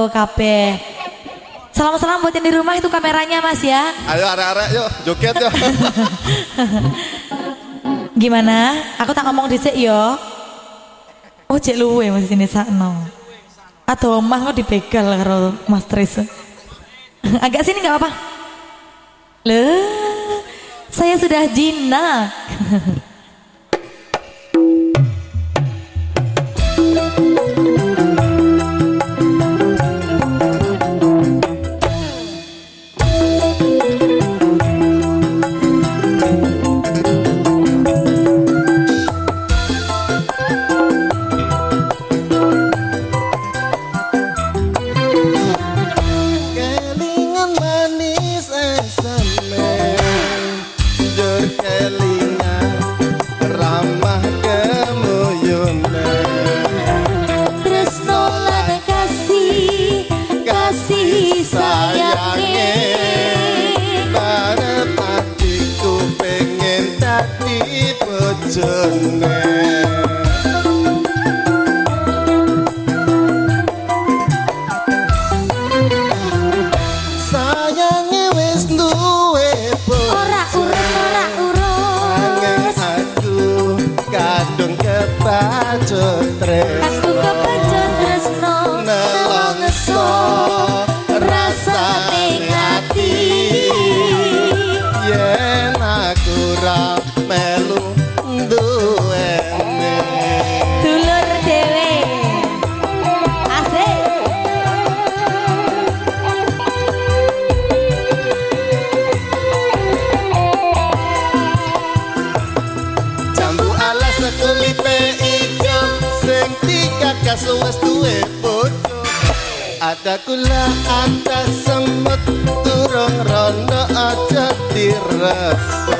Halo kabeh. Salam-salam buat yang di rumah itu kameranya Mas ya. Ayo arek-arek yuk joget yuk. Gimana? Aku tak ngomong dhisik yo. Oh, cek luwe Mas sini sakno. Atau omah kok dibegal karo Mas Tris. Agak sini nggak apa-apa. Loh, saya sudah jinak. pejenek dikakas wis duwe bojo. Ada kula ada semut Turung rondo aja direpo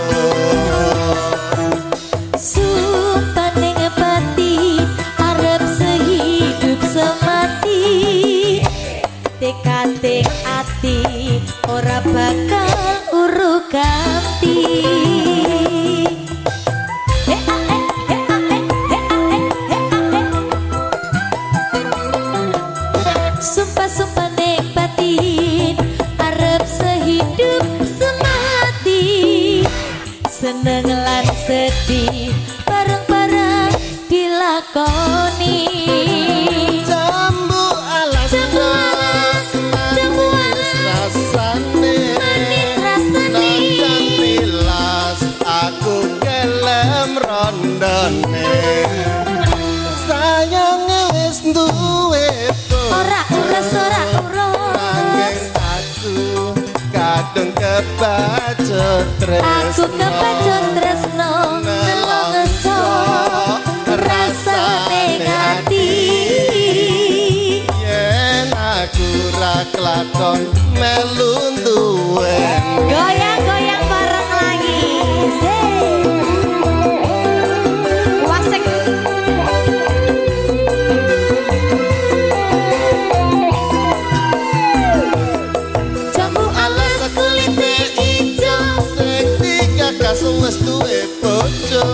Sumpah ning pati arep sehidup semati. Tekate ati ora bakal uruk ganti Seneng lan sedih. Bareng-bareng dilakoni. Jambu alas Jambu alas, jambu manis alas, rasane. Manis rasane. Najan tilas aku gelem rondone. Sayangnya wis duwe Ora urus, ora kadung kebacut Aku tresno. kepacut tresno Nelongso Rasane ati Yen aku ra kelakon melu duwen Goyang-goyang bareng lagi. Sing.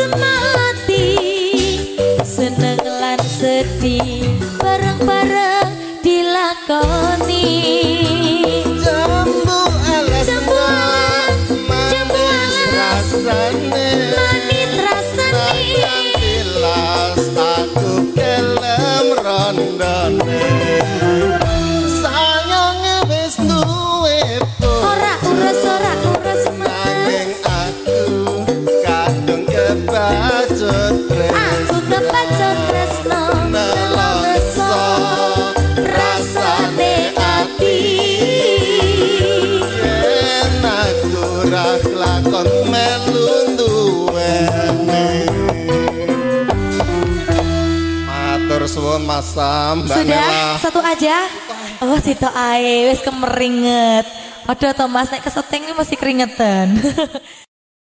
semati Seneng lan sedih Bareng-bareng dilakoni. Jambu alas Jambu alas, jambu manis alas, rasane. Manis rasane. Najan tilas aku gelem rondone suwun Mas Sam, Mbak Sudah Nela. satu aja. Oh, situ ae wis kemeringet. Aduh Thomas nek keseteng ini masih keringetan.